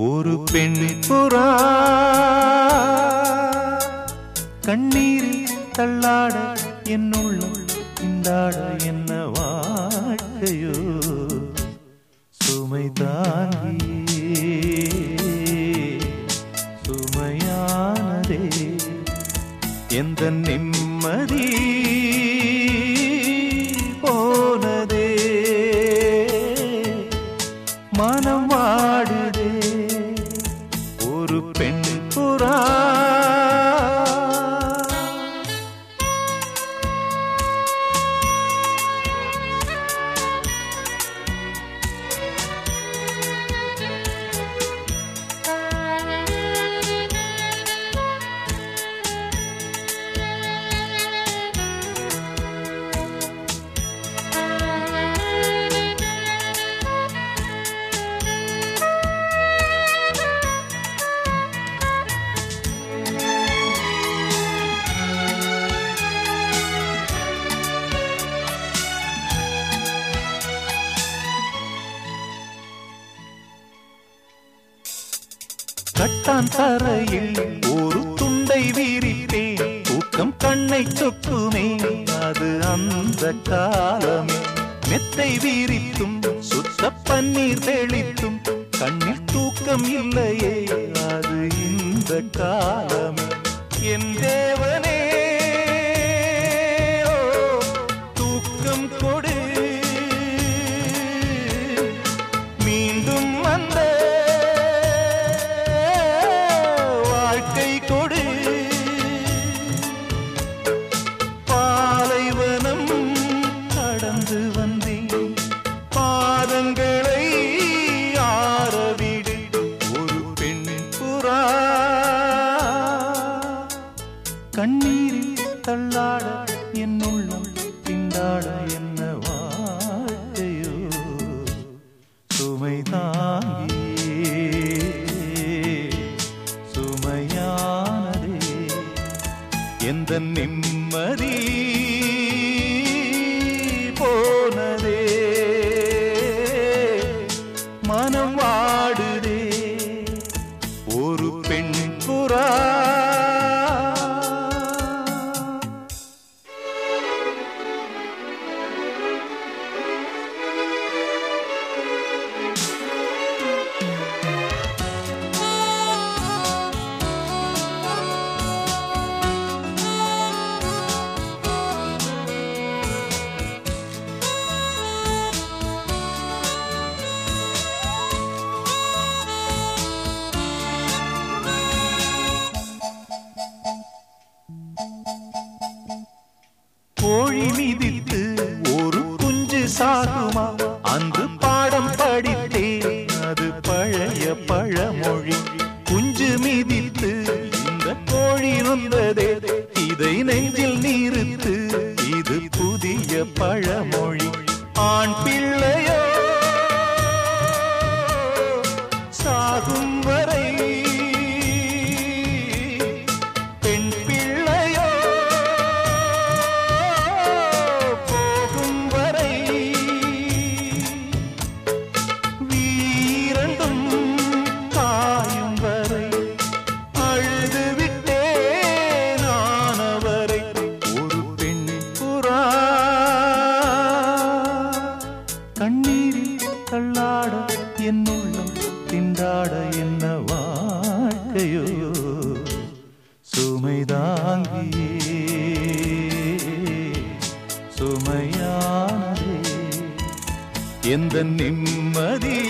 ஒரு பெண் புறா. கண்ணீரில் தள்ளாட என்னுள்ள இந்தாட என்ன வாழ்க்கையோ? சுமை தாங்கியே சுமையானதே. எந்த நிம்மதி போனதே? மனம் வாடுதே. கட்டான் தரையில் ஒரு துண்டை விரிப்பேன். தூக்கம் கண்ணை சொக்குமே அது அந்த காலமே. மெத்தை வீரித்தும் சுத்த பன்னீர் தெளித்தும் கண்ணில் தூக்கம் இல்லையே அது இந்த காலமே. என் தேவனே கண்ணீரில் தள்ளாட என் உள்ளம் திண்டாட என்ன வாழ்க்கையோ சுமை தாங்கியே சுமையானதே எந்த நிம்மதி கோழி மிதித்து ஒரு குஞ்சு சாகுமா? அன்று பாடம் படித்தேன் அது பழைய பழமொழி. குஞ்சு மிதித்து இந்த கோழி நொந்ததே இதை நெஞ்சில் நிறுத்து இது புதிய பழமொழி. ஆண் பிள்ளை கண்ணீரில் தள்ளாட என் உள்ளம் திண்டாட என்ன வாழ்க்கையோ? சுமை தாங்கியே சுமையானதே. எந்த நிம்மதியே